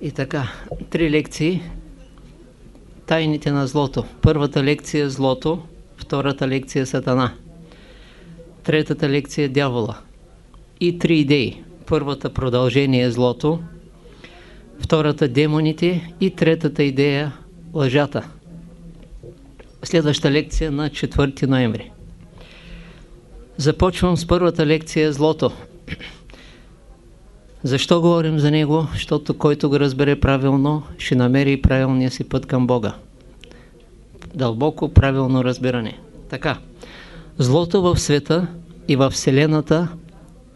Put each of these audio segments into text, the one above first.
И така, три лекции. Тайните на злото. Първата лекция е злото, втората лекция е сатана. Третата лекция е дявола. И три идеи. Първата продължение е злото, втората демоните и третата идея лъжата. Следваща лекция на 4 ноември. Започвам с първата лекция злото. Защо говорим за него? Защото който го разбере правилно, ще намери правилния си път към Бога. Дълбоко правилно разбиране. Така, злото в света и в Вселената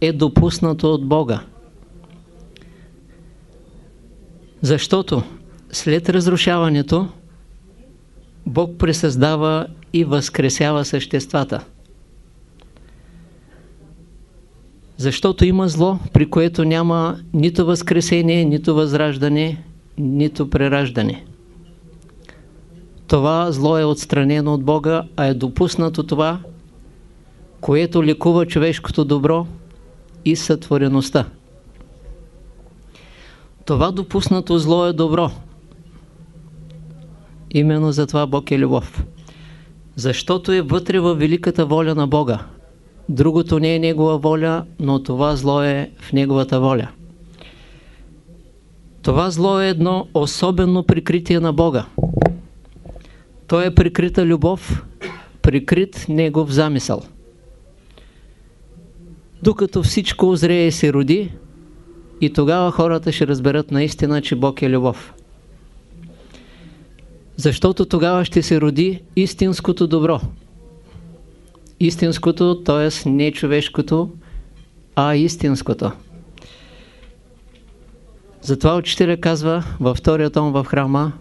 е допуснато от Бога. Защото след разрушаването Бог пресъздава и възкресява съществата. Защото има зло, при което няма нито възкресение, нито възраждане, нито прераждане. Това зло е отстранено от Бога, а е допуснато това, което лекува човешкото добро и сътвореността. Това допуснато зло е добро. Именно за това Бог е любов. Защото е вътре във великата воля на Бога. Другото не е Негова воля, но това зло е в Неговата воля. Това зло е едно особено прикритие на Бога. Той е прикрита любов, прикрит Негов замисъл. Докато всичко озрее и се роди, и тогава хората ще разберат наистина, че Бог е любов. Защото тогава ще се роди истинското добро. Истинското, т.е. не човешкото, а истинското. Затова учителя казва във втория том в храма,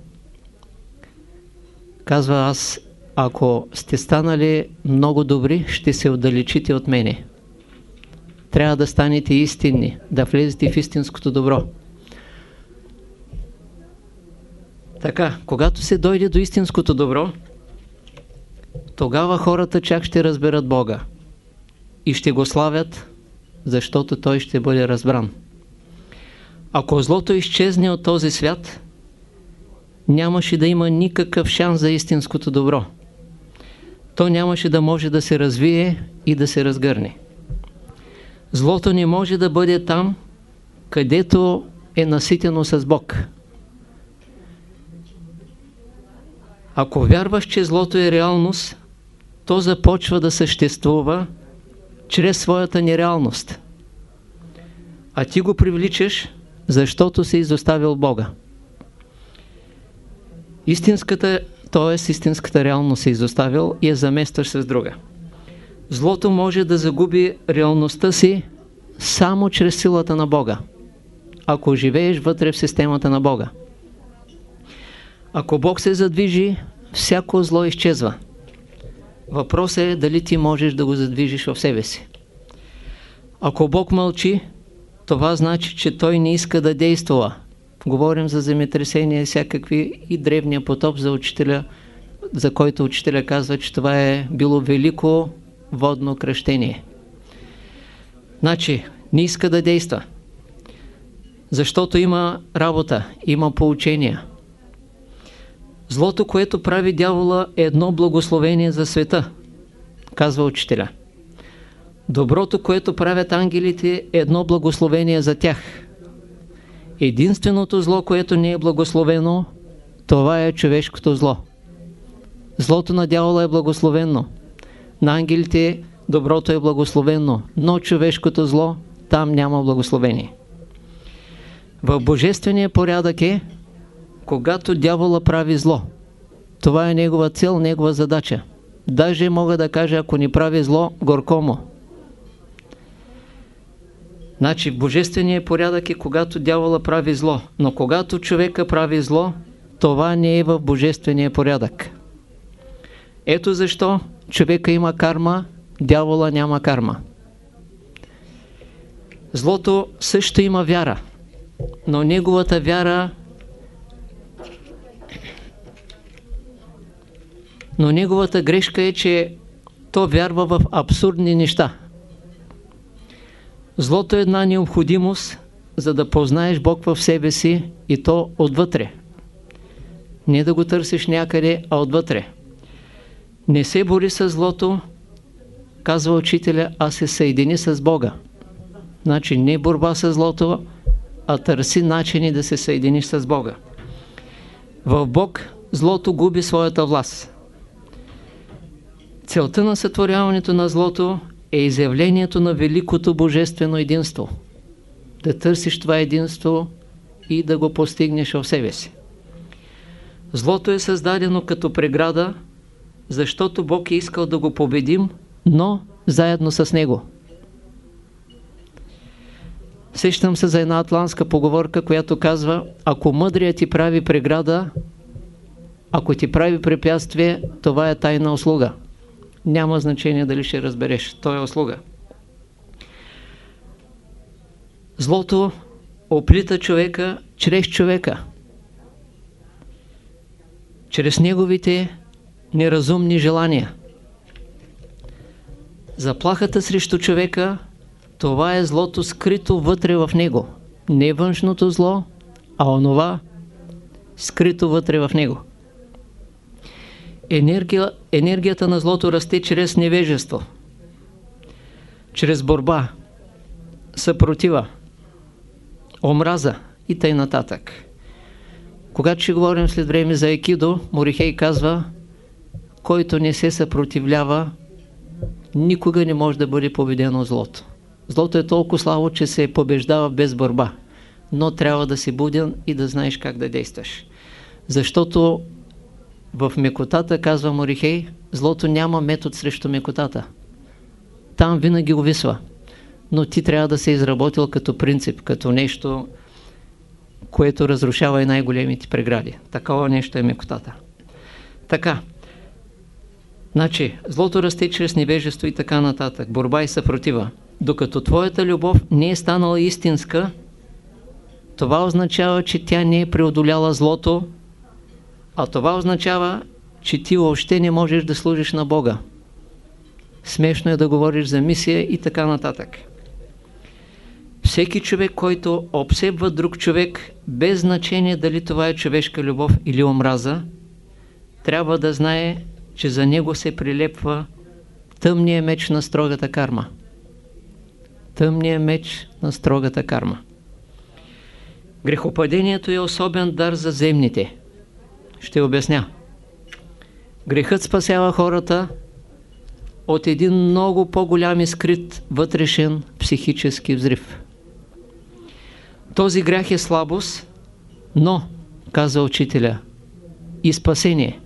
казва аз, ако сте станали много добри, ще се отдалечите от мене. Трябва да станете истинни, да влезете в истинското добро. Така, когато се дойде до истинското добро, тогава хората чак ще разберат Бога и ще го славят, защото Той ще бъде разбран. Ако злото изчезне от този свят, нямаше да има никакъв шанс за истинското добро. То нямаше да може да се развие и да се разгърне. Злото не може да бъде там, където е наситено с Бог. Ако вярваш, че злото е реалност, то започва да съществува чрез своята нереалност. А ти го привличаш, защото си изоставил Бога. Истинската, т.е. истинската реалност си изоставил и я заместваш с друга. Злото може да загуби реалността си само чрез силата на Бога, ако живееш вътре в системата на Бога. Ако Бог се задвижи, всяко зло изчезва. Въпросът е дали ти можеш да го задвижиш в себе си. Ако Бог мълчи, това значи, че Той не иска да действа. Говорим за земетресения, всякакви и древния потоп за учителя, за който учителя казва, че това е било велико водно кръщение. Значи, не иска да действа. Защото има работа, има поучения. Злото, което прави дявола е едно благословение за света, казва учителя. Доброто, което правят ангелите е едно благословение за тях. Единственото зло, което не е благословено, това е човешкото зло. Злото на дявола е благословено. На ангелите доброто е благословено, но човешкото зло, там няма благословение. В божествения порядък е когато дявола прави зло. Това е негова цел, негова задача. Даже мога да кажа, ако ни прави зло, горкомо. Значи, божественият порядък е когато дявола прави зло, но когато човека прави зло, това не е в божествения порядък. Ето защо човека има карма, дявола няма карма. Злото също има вяра, но неговата вяра но неговата грешка е, че то вярва в абсурдни неща. Злото е една необходимост, за да познаеш Бог в себе си и то отвътре. Не да го търсиш някъде, а отвътре. Не се бори с злото, казва учителя, а се съедини с Бога. Значи не борба с злото, а търси начини да се съединиш с Бога. В Бог злото губи своята власт. Целта на сътворяването на злото е изявлението на великото божествено единство. Да търсиш това единство и да го постигнеш в себе си. Злото е създадено като преграда, защото Бог е искал да го победим, но заедно с Него. Сещам се за една атлантска поговорка, която казва, ако мъдрият ти прави преграда, ако ти прави препятствие, това е тайна услуга. Няма значение дали ще разбереш. То е услуга. Злото оплита човека чрез човека. Чрез неговите неразумни желания. Заплахата срещу човека, това е злото скрито вътре в него. Не външното зло, а онова скрито вътре в него. Енергия, енергията на злото расте чрез невежество, чрез борба, съпротива, омраза и тъй нататък. Когато ще говорим след време за Екидо, Морихей казва, който не се съпротивлява, никога не може да бъде победено злото. Злото е толкова слабо, че се побеждава без борба, но трябва да си буден и да знаеш как да действаш. Защото в мекотата, казва Морихей, злото няма метод срещу мекотата. Там винаги увисва. Но ти трябва да се изработил като принцип, като нещо, което разрушава и най-големите прегради. Такова нещо е мекотата. Така. Значи, злото расте чрез невежество и така нататък. Борба и съпротива. Докато твоята любов не е станала истинска, това означава, че тя не е преодоляла злото, а това означава, че ти въобще не можеш да служиш на Бога. Смешно е да говориш за мисия и така нататък. Всеки човек, който обсебва друг човек, без значение дали това е човешка любов или омраза, трябва да знае, че за него се прилепва тъмния меч на строгата карма. Тъмния меч на строгата карма. Грехопадението е особен дар за земните – ще обясня. Грехът спасява хората от един много по-голям и скрит вътрешен психически взрив. Този грях е слабост, но, каза учителя, и спасение.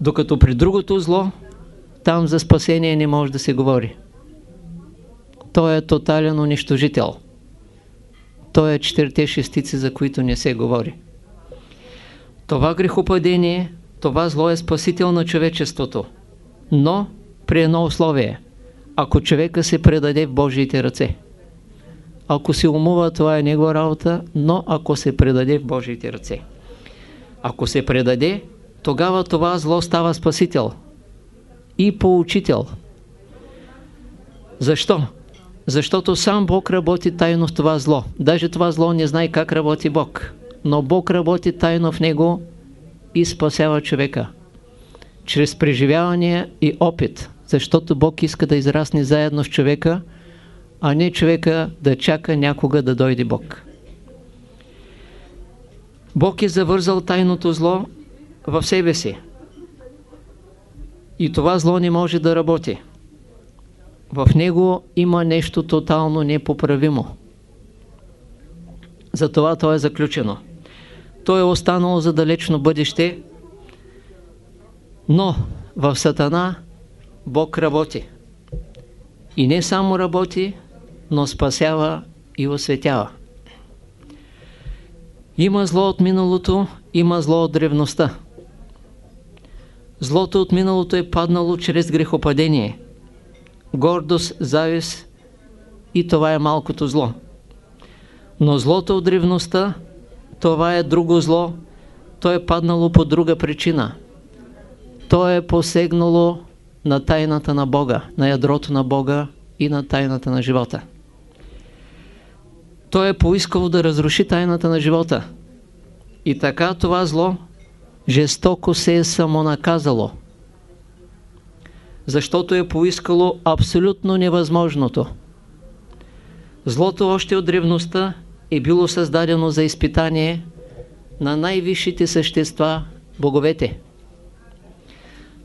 Докато при другото зло, там за спасение не може да се говори. Той е тотален унищожител. Той е четирите шестици, за които не се говори. Това грехопадение, това зло е спасител на човечеството, но при едно условие. Ако човека се предаде в Божиите ръце. Ако се умува, това е негова работа, но ако се предаде в Божиите ръце. Ако се предаде, тогава това зло става спасител и поучител. Защо? Защото сам Бог работи тайно в това зло. Даже това зло не знае как работи Бог но Бог работи тайно в него и спасява човека. Чрез преживяване и опит, защото Бог иска да израсне заедно с човека, а не човека да чака някога да дойде Бог. Бог е завързал тайното зло в себе си. И това зло не може да работи. В него има нещо тотално непоправимо. Затова то е заключено то е останало за далечно бъдеще, но в Сатана Бог работи. И не само работи, но спасява и осветява. Има зло от миналото, има зло от древността. Злото от миналото е паднало чрез грехопадение. Гордост, завис и това е малкото зло. Но злото от древността това е друго зло, то е паднало по друга причина. То е посегнало на тайната на Бога, на ядрото на Бога и на тайната на живота. той е поискал да разруши тайната на живота. И така това зло жестоко се е самонаказало. Защото е поискало абсолютно невъзможното. Злото още от древността е било създадено за изпитание на най-висшите същества, боговете.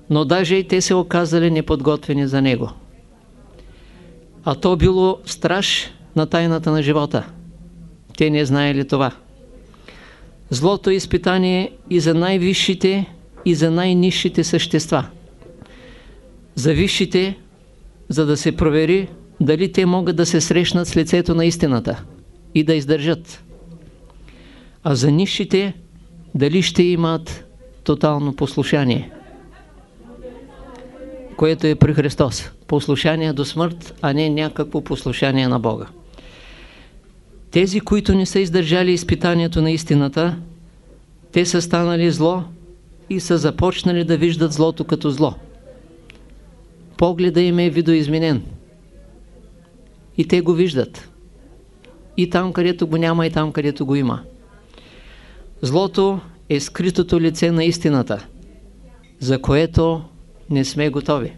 Но даже и те се оказали неподготвени за него. А то било страж на тайната на живота. Те не знаели това. Злото е изпитание и за най-висшите, и за най-низшите същества. За висшите, за да се провери дали те могат да се срещнат с лицето на истината и да издържат. А за нишите, дали ще имат тотално послушание, което е при Христос. Послушание до смърт, а не някакво послушание на Бога. Тези, които не са издържали изпитанието на истината, те са станали зло и са започнали да виждат злото като зло. Погледа им е видоизменен. И те го виждат. И там, където го няма, и там, където го има. Злото е скритото лице на истината, за което не сме готови.